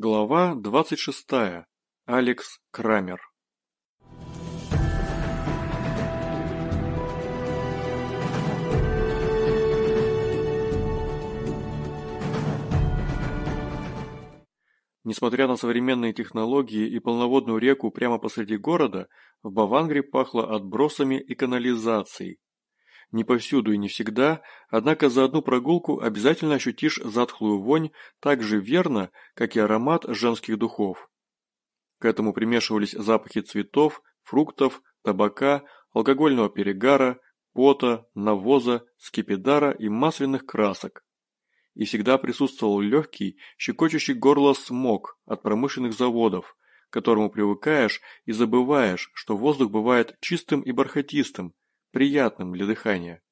Глава двадцать шестая. Алекс Крамер. Несмотря на современные технологии и полноводную реку прямо посреди города, в Бавангре пахло отбросами и канализацией. Не повсюду и не всегда, однако за одну прогулку обязательно ощутишь затхлую вонь так же верно, как и аромат женских духов. К этому примешивались запахи цветов, фруктов, табака, алкогольного перегара, пота, навоза, скипидара и масляных красок. И всегда присутствовал легкий, щекочущий горло смог от промышленных заводов, к которому привыкаешь и забываешь, что воздух бывает чистым и бархатистым, приятным для дыхания.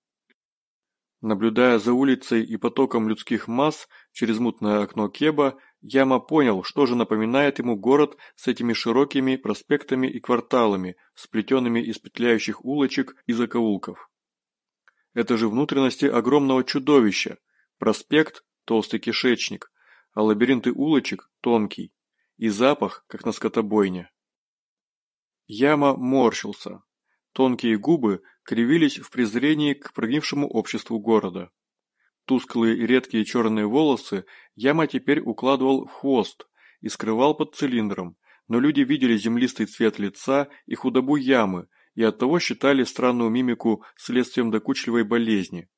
Наблюдая за улицей и потоком людских масс через мутное окно Кеба, Яма понял, что же напоминает ему город с этими широкими проспектами и кварталами, сплетенными из петляющих улочек и закоулков. Это же внутренности огромного чудовища. Проспект – толстый кишечник, а лабиринты улочек – тонкий. И запах, как на скотобойне. Яма морщился. Тонкие губы кривились в презрении к прогнившему обществу города. Тусклые и редкие черные волосы Яма теперь укладывал в хвост и скрывал под цилиндром, но люди видели землистый цвет лица и худобу Ямы и оттого считали странную мимику следствием докучливой болезни.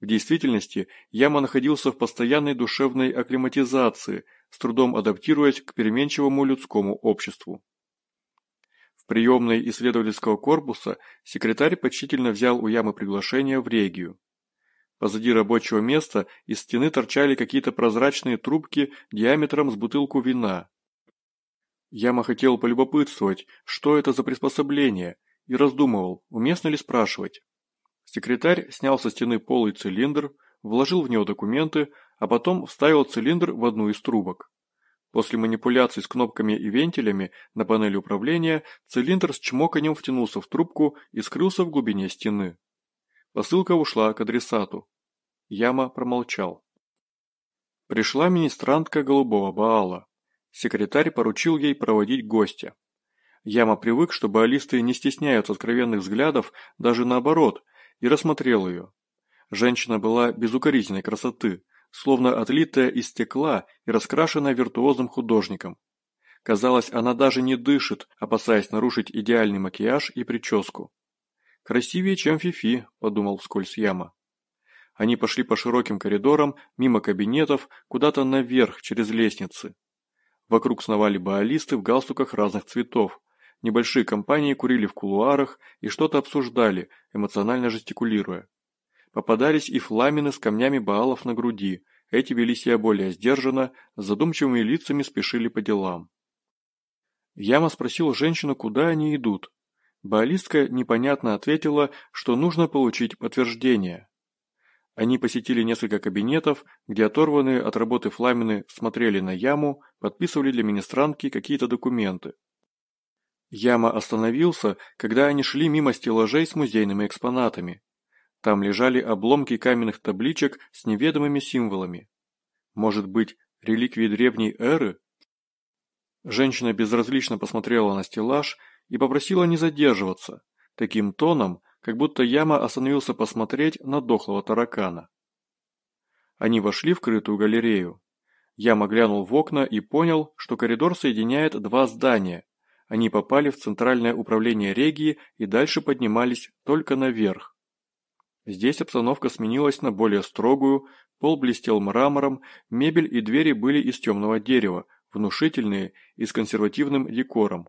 В действительности Яма находился в постоянной душевной акклиматизации, с трудом адаптируясь к переменчивому людскому обществу. В приемной исследовательского корпуса секретарь почтительно взял у Ямы приглашение в регию. Позади рабочего места из стены торчали какие-то прозрачные трубки диаметром с бутылку вина. Яма хотел полюбопытствовать, что это за приспособление, и раздумывал, уместно ли спрашивать. Секретарь снял со стены полый цилиндр, вложил в него документы, а потом вставил цилиндр в одну из трубок. После манипуляций с кнопками и вентилями на панели управления цилиндр с чмоканьем втянулся в трубку и скрылся в глубине стены. Посылка ушла к адресату. Яма промолчал. Пришла министрантка голубого Баала. Секретарь поручил ей проводить гостя. Яма привык, что баалисты не стесняются откровенных взглядов, даже наоборот, и рассмотрел ее. Женщина была безукоризненной красоты, словно отлитая из стекла и раскрашенная виртуозным художником. Казалось, она даже не дышит, опасаясь нарушить идеальный макияж и прическу. «Красивее, чем Фифи», – подумал вскользь Яма. Они пошли по широким коридорам, мимо кабинетов, куда-то наверх, через лестницы. Вокруг сновали баалисты в галстуках разных цветов. Небольшие компании курили в кулуарах и что-то обсуждали, эмоционально жестикулируя. Попадались и фламины с камнями Баалов на груди, эти вели себя более сдержанно, с задумчивыми лицами спешили по делам. Яма спросил женщину, куда они идут. Баалистка непонятно ответила, что нужно получить подтверждение. Они посетили несколько кабинетов, где оторванные от работы фламины смотрели на яму, подписывали для министрантки какие-то документы. Яма остановился, когда они шли мимо стеллажей с музейными экспонатами. Там лежали обломки каменных табличек с неведомыми символами. Может быть, реликвии древней эры? Женщина безразлично посмотрела на стеллаж и попросила не задерживаться, таким тоном, как будто Яма остановился посмотреть на дохлого таракана. Они вошли в крытую галерею. Яма глянул в окна и понял, что коридор соединяет два здания. Они попали в центральное управление регии и дальше поднимались только наверх. Здесь обстановка сменилась на более строгую, пол блестел мрамором, мебель и двери были из темного дерева, внушительные и с консервативным декором.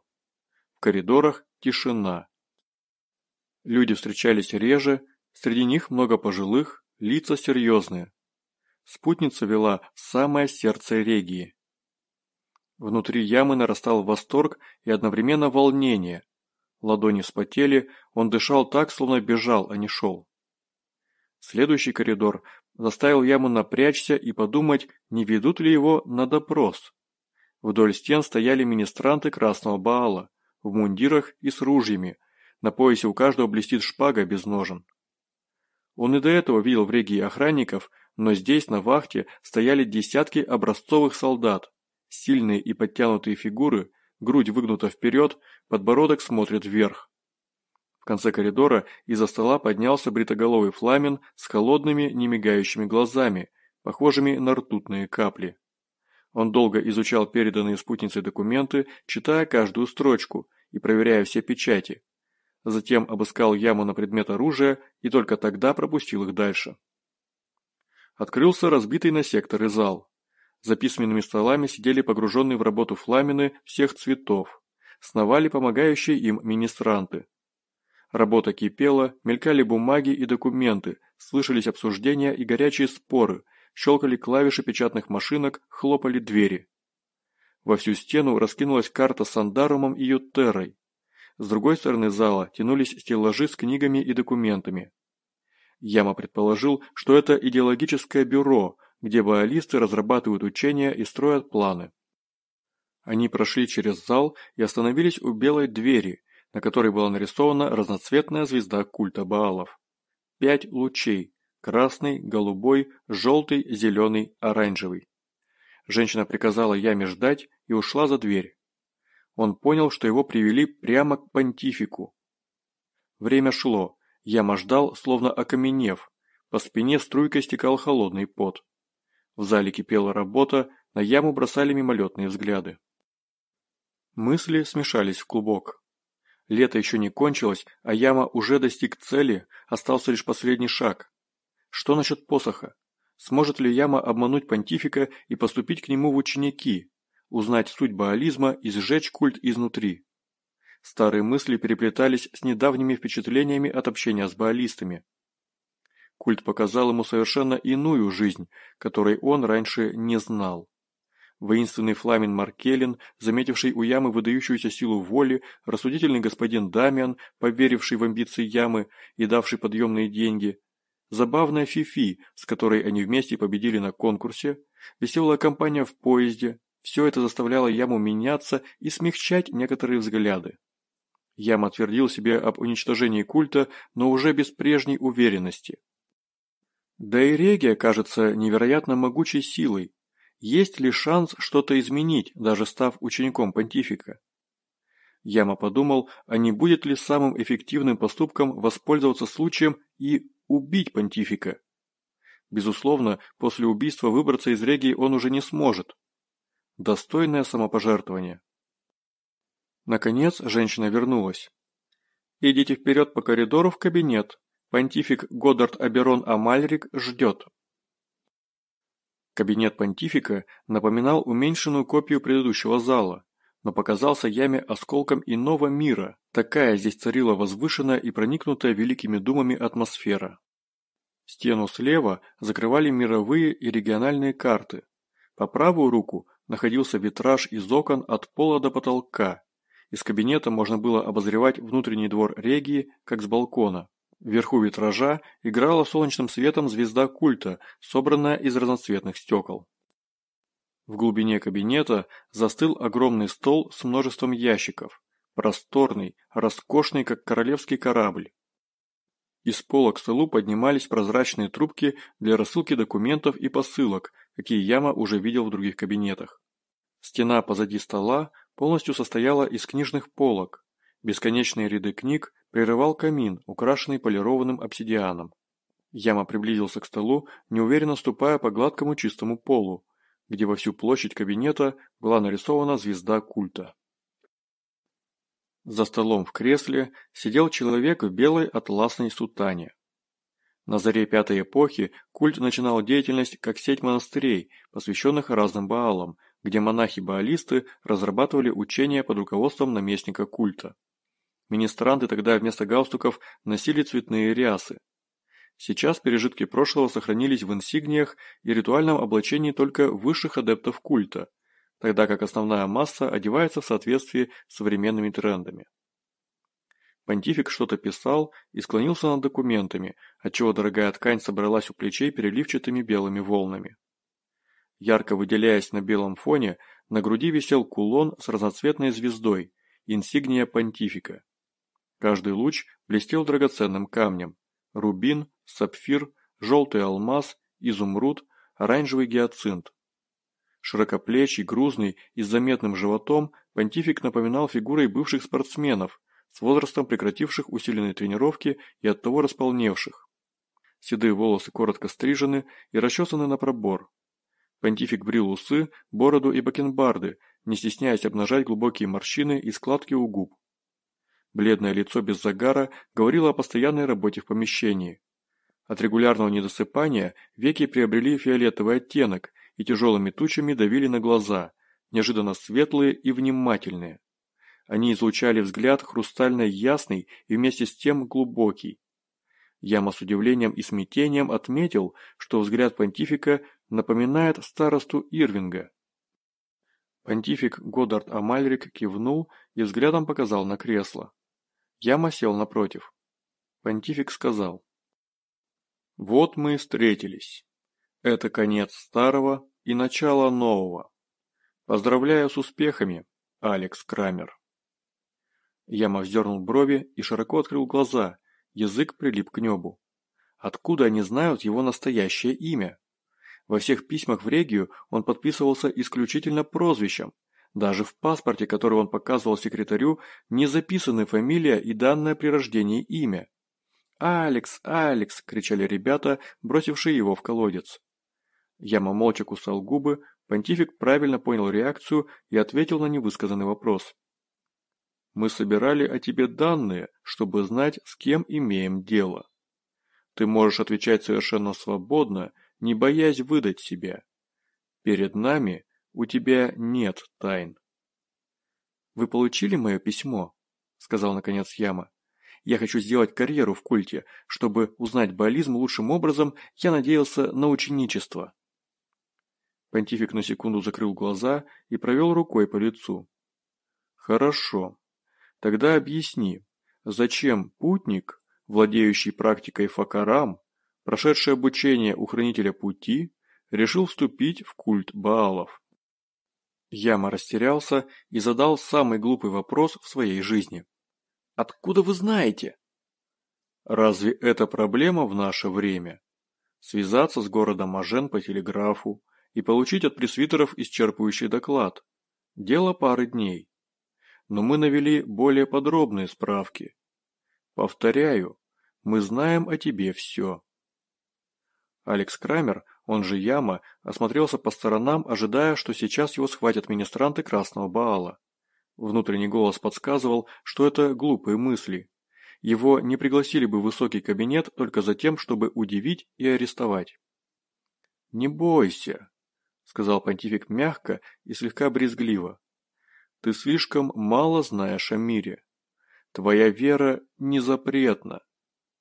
В коридорах тишина. Люди встречались реже, среди них много пожилых, лица серьезные. Спутница вела самое сердце регии. Внутри ямы нарастал восторг и одновременно волнение. Ладони вспотели, он дышал так, словно бежал, а не шел. Следующий коридор заставил яму напрячься и подумать, не ведут ли его на допрос. Вдоль стен стояли министранты Красного Баала, в мундирах и с ружьями, на поясе у каждого блестит шпага без ножен. Он и до этого видел в регии охранников, но здесь на вахте стояли десятки образцовых солдат, Сильные и подтянутые фигуры, грудь выгнута вперед, подбородок смотрит вверх. В конце коридора из-за стола поднялся бритоголовый фламен с холодными, немигающими глазами, похожими на ртутные капли. Он долго изучал переданные спутницей документы, читая каждую строчку и проверяя все печати. Затем обыскал яму на предмет оружия и только тогда пропустил их дальше. Открылся разбитый на секторы зал. За письменными столами сидели погруженные в работу фламины всех цветов. Сновали помогающие им министранты. Работа кипела, мелькали бумаги и документы, слышались обсуждения и горячие споры, щелкали клавиши печатных машинок, хлопали двери. Во всю стену раскинулась карта с Андарумом и Ютеррой. С другой стороны зала тянулись стеллажи с книгами и документами. Яма предположил, что это идеологическое бюро, где баалисты разрабатывают учения и строят планы. Они прошли через зал и остановились у белой двери, на которой была нарисована разноцветная звезда культа Баалов. Пять лучей – красный, голубой, желтый, зеленый, оранжевый. Женщина приказала Яме ждать и ушла за дверь. Он понял, что его привели прямо к понтифику. Время шло, Яма ждал, словно окаменев, по спине струйкой стекал холодный пот. В зале кипела работа, на Яму бросали мимолетные взгляды. Мысли смешались в клубок. Лето еще не кончилось, а Яма уже достиг цели, остался лишь последний шаг. Что насчет посоха? Сможет ли Яма обмануть понтифика и поступить к нему в ученики, узнать суть баализма и сжечь культ изнутри? Старые мысли переплетались с недавними впечатлениями от общения с баалистами. Культ показал ему совершенно иную жизнь, которой он раньше не знал. Воинственный Фламин Маркелин, заметивший у Ямы выдающуюся силу воли, рассудительный господин Дамиан, поверивший в амбиции Ямы и давший подъемные деньги, забавная Фифи, с которой они вместе победили на конкурсе, веселая компания в поезде – все это заставляло Яму меняться и смягчать некоторые взгляды. Яма твердил себе об уничтожении культа, но уже без прежней уверенности. Да и регия кажется невероятно могучей силой, есть ли шанс что-то изменить, даже став учеником понтифика? Яма подумал, а не будет ли самым эффективным поступком воспользоваться случаем и убить понтифика? Безусловно, после убийства выбраться из регии он уже не сможет. Достойное самопожертвование. Наконец женщина вернулась. «Идите вперед по коридору в кабинет. Понтифик Годдард Аберон Амальрик ждет». Кабинет понтифика напоминал уменьшенную копию предыдущего зала, но показался яме осколком иного мира, такая здесь царила возвышенная и проникнутая великими думами атмосфера. Стену слева закрывали мировые и региональные карты. По правую руку находился витраж из окон от пола до потолка. Из кабинета можно было обозревать внутренний двор регии, как с балкона. Вверху витража играла солнечным светом звезда культа, собранная из разноцветных стекол. В глубине кабинета застыл огромный стол с множеством ящиков, просторный, роскошный, как королевский корабль. Из пола к столу поднимались прозрачные трубки для рассылки документов и посылок, какие Яма уже видел в других кабинетах. Стена позади стола полностью состояла из книжных полок, бесконечные ряды книг прерывал камин, украшенный полированным обсидианом. Яма приблизился к столу, неуверенно ступая по гладкому чистому полу, где во всю площадь кабинета была нарисована звезда культа. За столом в кресле сидел человек в белой атласной сутане. На заре пятой эпохи культ начинал деятельность как сеть монастырей, посвященных разным баалам, где монахи-баалисты разрабатывали учения под руководством наместника культа. Министранты тогда вместо галстуков носили цветные рясы. Сейчас пережитки прошлого сохранились в инсигниях и ритуальном облачении только высших адептов культа, тогда как основная масса одевается в соответствии с современными трендами. Понтифик что-то писал и склонился над документами, отчего дорогая ткань собралась у плечей переливчатыми белыми волнами. Ярко выделяясь на белом фоне, на груди висел кулон с разноцветной звездой, инсигния понтифика. Каждый луч блестел драгоценным камнем. Рубин, сапфир, желтый алмаз, изумруд, оранжевый гиацинт. Широкоплечий, грузный и с заметным животом, понтифик напоминал фигурой бывших спортсменов, с возрастом прекративших усиленные тренировки и оттого располневших. Седые волосы коротко стрижены и расчесаны на пробор. Понтифик брил усы, бороду и бакенбарды, не стесняясь обнажать глубокие морщины и складки у губ. Бледное лицо без загара говорило о постоянной работе в помещении. От регулярного недосыпания веки приобрели фиолетовый оттенок и тяжелыми тучами давили на глаза, неожиданно светлые и внимательные. Они излучали взгляд хрустально ясный и вместе с тем глубокий. Яма с удивлением и смятением отметил, что взгляд понтифика напоминает старосту Ирвинга. Понтифик Годдард Амальрик кивнул и взглядом показал на кресло. Яма сел напротив. Понтифик сказал. «Вот мы и встретились. Это конец старого и начало нового. Поздравляю с успехами, Алекс Крамер». Яма вздернул брови и широко открыл глаза, язык прилип к небу. Откуда они знают его настоящее имя? Во всех письмах в Регию он подписывался исключительно прозвищем. Даже в паспорте, который он показывал секретарю, не записаны фамилия и данное при рождении имя. «Алекс! Алекс!» – кричали ребята, бросившие его в колодец. Яма молча кусал губы, понтифик правильно понял реакцию и ответил на невысказанный вопрос. «Мы собирали о тебе данные, чтобы знать, с кем имеем дело. Ты можешь отвечать совершенно свободно, не боясь выдать себя. Перед нами у тебя нет тайн». «Вы получили мое письмо?» – сказал наконец Яма. Я хочу сделать карьеру в культе. Чтобы узнать бализм лучшим образом, я надеялся на ученичество. Понтифик на секунду закрыл глаза и провел рукой по лицу. Хорошо. Тогда объясни, зачем путник, владеющий практикой факарам, прошедший обучение у хранителя пути, решил вступить в культ Баалов? Яма растерялся и задал самый глупый вопрос в своей жизни. Откуда вы знаете? Разве это проблема в наше время? Связаться с городом Ажен по телеграфу и получить от пресвитеров исчерпывающий доклад. Дело пары дней. Но мы навели более подробные справки. Повторяю, мы знаем о тебе все. Алекс Крамер, он же Яма, осмотрелся по сторонам, ожидая, что сейчас его схватят министранты Красного Баала. Внутренний голос подсказывал, что это глупые мысли. Его не пригласили бы в высокий кабинет только за тем, чтобы удивить и арестовать. «Не бойся», — сказал понтифик мягко и слегка брезгливо. «Ты слишком мало знаешь о мире. Твоя вера не запретна.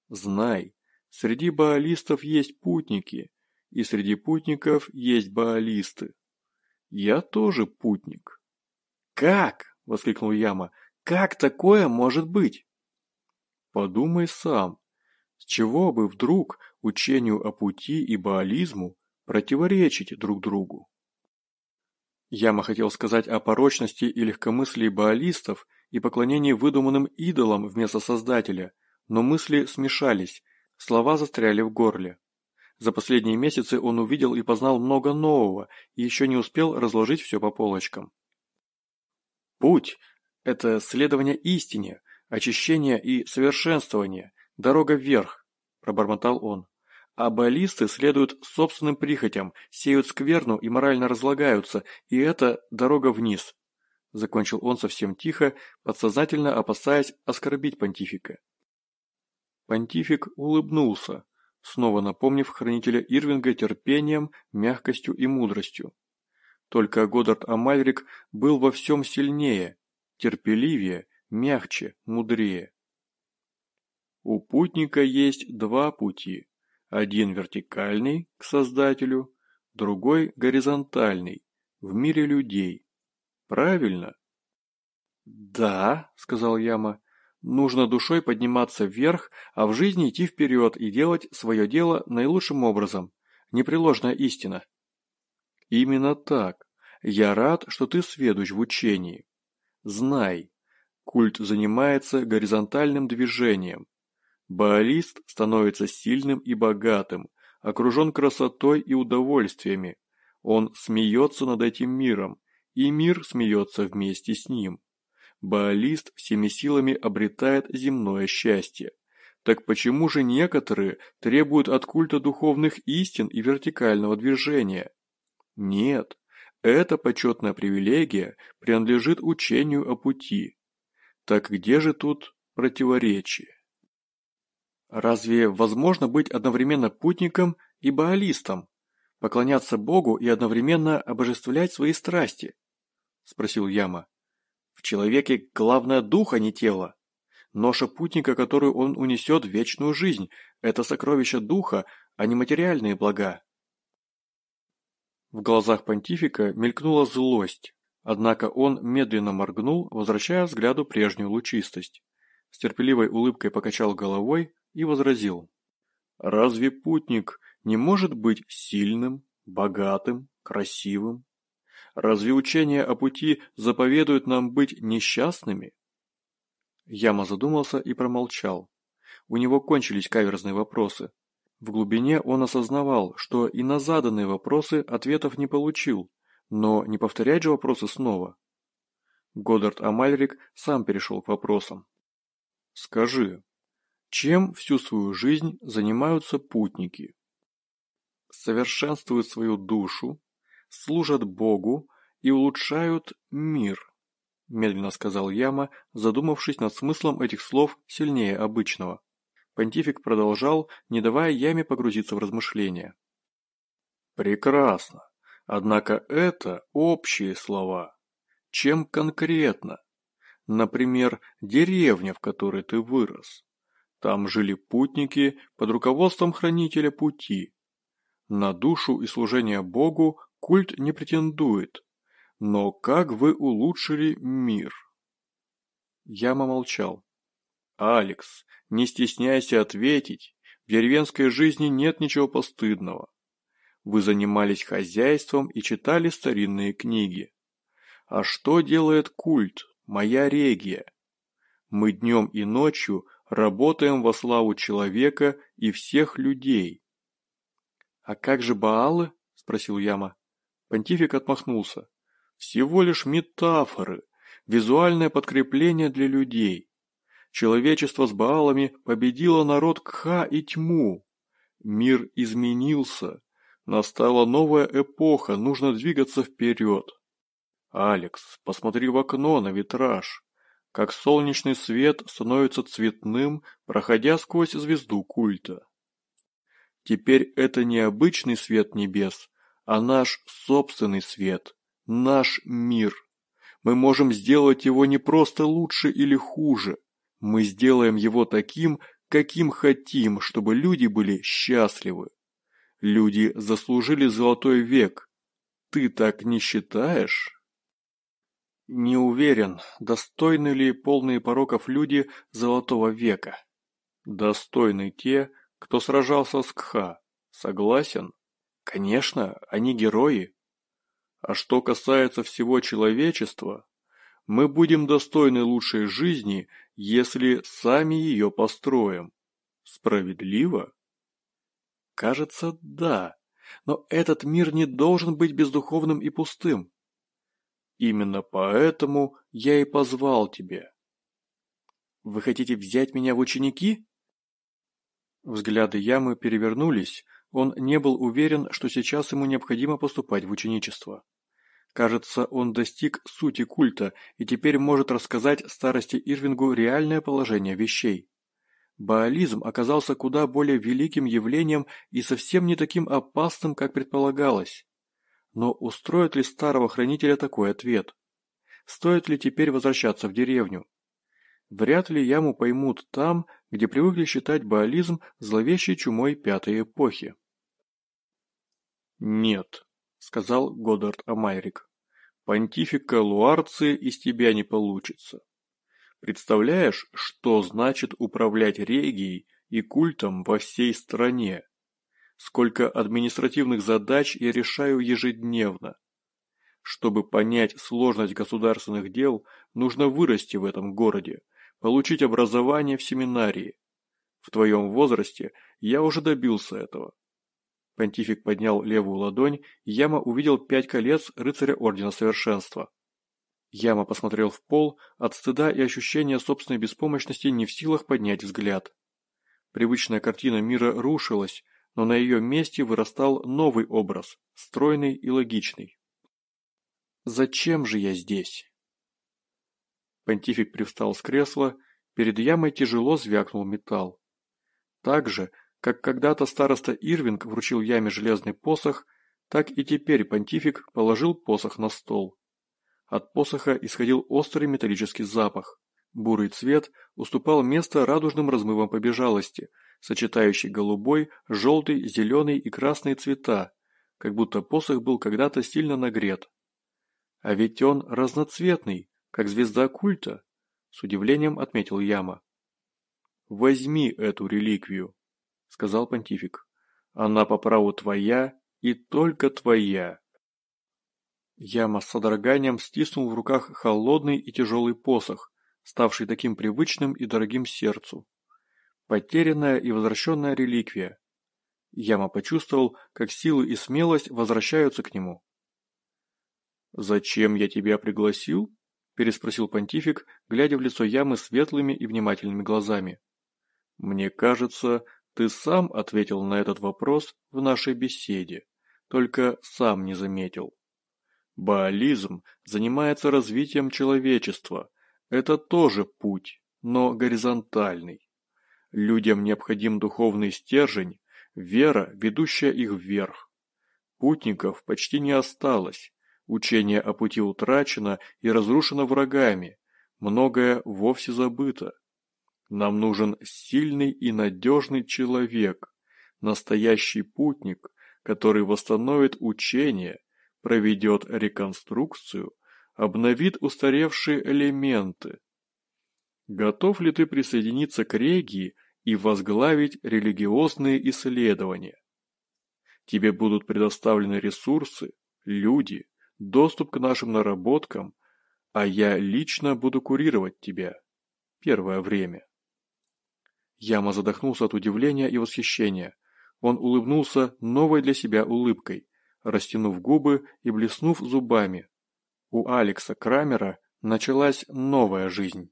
Знай, среди баалистов есть путники, и среди путников есть баалисты. Я тоже путник». «Как?» – воскликнул Яма. «Как такое может быть?» «Подумай сам. С чего бы вдруг учению о пути и баализму противоречить друг другу?» Яма хотел сказать о порочности и легкомыслии баалистов и поклонении выдуманным идолам вместо Создателя, но мысли смешались, слова застряли в горле. За последние месяцы он увидел и познал много нового и еще не успел разложить все по полочкам. Путь – это следование истине, очищение и совершенствование, дорога вверх, пробормотал он. А баллисты следуют собственным прихотям, сеют скверну и морально разлагаются, и это дорога вниз. Закончил он совсем тихо, подсознательно опасаясь оскорбить понтифика. Понтифик улыбнулся, снова напомнив хранителя Ирвинга терпением, мягкостью и мудростью. Только Годдард Амальрик был во всем сильнее, терпеливее, мягче, мудрее. У путника есть два пути. Один вертикальный, к Создателю, другой горизонтальный, в мире людей. Правильно? Да, сказал Яма, нужно душой подниматься вверх, а в жизни идти вперед и делать свое дело наилучшим образом. Непреложная истина. Именно так. Я рад, что ты сведущ в учении. Знай, культ занимается горизонтальным движением. Баалист становится сильным и богатым, окружен красотой и удовольствиями. Он смеется над этим миром, и мир смеется вместе с ним. Баалист всеми силами обретает земное счастье. Так почему же некоторые требуют от культа духовных истин и вертикального движения? Нет, эта почетная привилегия принадлежит учению о пути. Так где же тут противоречие? Разве возможно быть одновременно путником и баалистом? Поклоняться Богу и одновременно обожествлять свои страсти? Спросил Яма. Человеке главное дух, а не тело. Ноша путника, которую он унесет в вечную жизнь, это сокровище духа, а не материальные блага. В глазах понтифика мелькнула злость, однако он медленно моргнул, возвращая взгляду прежнюю лучистость. С терпеливой улыбкой покачал головой и возразил. «Разве путник не может быть сильным, богатым, красивым? Разве учение о пути заповедует нам быть несчастными?» Яма задумался и промолчал. У него кончились каверзные вопросы. В глубине он осознавал, что и на заданные вопросы ответов не получил, но не повторять же вопросы снова. Годдард Амальрик сам перешел к вопросам. «Скажи, чем всю свою жизнь занимаются путники?» «Совершенствуют свою душу, служат Богу и улучшают мир», медленно сказал Яма, задумавшись над смыслом этих слов сильнее обычного. Понтифик продолжал, не давая яме погрузиться в размышления. Прекрасно. Однако это общие слова. Чем конкретно? Например, деревня, в которой ты вырос. Там жили путники под руководством хранителя пути. На душу и служение Богу культ не претендует. Но как вы улучшили мир? Яма молчал. «Алекс, не стесняйся ответить. В деревенской жизни нет ничего постыдного. Вы занимались хозяйством и читали старинные книги. А что делает культ, моя регия? Мы днем и ночью работаем во славу человека и всех людей. «А как же Баалы?» – спросил Яма. Понтифик отмахнулся. «Всего лишь метафоры, визуальное подкрепление для людей. Человечество с Баалами победило народ Кха и тьму. Мир изменился. Настала новая эпоха, нужно двигаться вперед. Алекс, посмотри в окно на витраж. Как солнечный свет становится цветным, проходя сквозь звезду культа. Теперь это не обычный свет небес, а наш собственный свет, наш мир. Мы можем сделать его не просто лучше или хуже, мы сделаем его таким, каким хотим, чтобы люди были счастливы. Люди заслужили золотой век. Ты так не считаешь? Не уверен, достойны ли полные пороков люди золотого века. Достойны те, кто сражался с Кха. Согласен? Конечно, они герои. А что касается всего человечества, мы будем достойны лучшей жизни, если сами ее построим. Справедливо? Кажется, да. Но этот мир не должен быть бездуховным и пустым. Именно поэтому я и позвал тебя. Вы хотите взять меня в ученики? Взгляды Ямы перевернулись, он не был уверен, что сейчас ему необходимо поступать в ученичество. Кажется, он достиг сути культа и теперь может рассказать старости Ирвингу реальное положение вещей. Баализм оказался куда более великим явлением и совсем не таким опасным, как предполагалось. Но устроит ли старого хранителя такой ответ? Стоит ли теперь возвращаться в деревню? Вряд ли яму поймут там, где привыкли считать баализм зловещей чумой пятой эпохи. Нет, сказал Годдард Амайрик. Понтифика Луарции из тебя не получится. Представляешь, что значит управлять регией и культом во всей стране? Сколько административных задач я решаю ежедневно. Чтобы понять сложность государственных дел, нужно вырасти в этом городе, получить образование в семинарии. В твоем возрасте я уже добился этого. Понтифик поднял левую ладонь, Яма увидел пять колец рыцаря Ордена Совершенства. Яма посмотрел в пол, от стыда и ощущения собственной беспомощности не в силах поднять взгляд. Привычная картина мира рушилась, но на ее месте вырастал новый образ, стройный и логичный. «Зачем же я здесь?» Понтифик привстал с кресла, перед ямой тяжело звякнул металл. Так же, как когда-то староста Ирвинг вручил яме железный посох, так и теперь понтифик положил посох на стол. От посоха исходил острый металлический запах. Бурый цвет уступал место радужным размывам побежалости, сочетающий голубой, желтый, зеленый и красный цвета, как будто посох был когда-то сильно нагрет. А ведь он разноцветный, как звезда культа, с удивлением отметил Яма. «Возьми эту реликвию», — сказал понтифик. «Она по праву твоя и только твоя». Яма с содроганием стиснул в руках холодный и тяжелый посох, ставший таким привычным и дорогим сердцу. Потерянная и возвращенная реликвия. Яма почувствовал, как силы и смелость возвращаются к нему. «Зачем я тебя пригласил?» – переспросил понтифик, глядя в лицо Ямы светлыми и внимательными глазами. «Мне кажется, ты сам ответил на этот вопрос в нашей беседе, только сам не заметил. Баализм занимается развитием человечества. Это тоже путь, но горизонтальный. Людям необходим духовный стержень, вера, ведущая их вверх. Путников почти не осталось, Учение о пути утрачено и разрушено врагами, многое вовсе забыто. Нам нужен сильный и надежный человек, настоящий путник, который восстановит учение, проведет реконструкцию, обновит устаревшие элементы. Готов ли ты присоединиться к регии и возглавить религиозные исследования? Тебе будут предоставлены ресурсы, люди, доступ к нашим наработкам, а я лично буду курировать тебя. Первое время. Яма задохнулся от удивления и восхищения. Он улыбнулся новой для себя улыбкой, растянув губы и блеснув зубами. У Алекса Крамера началась новая жизнь.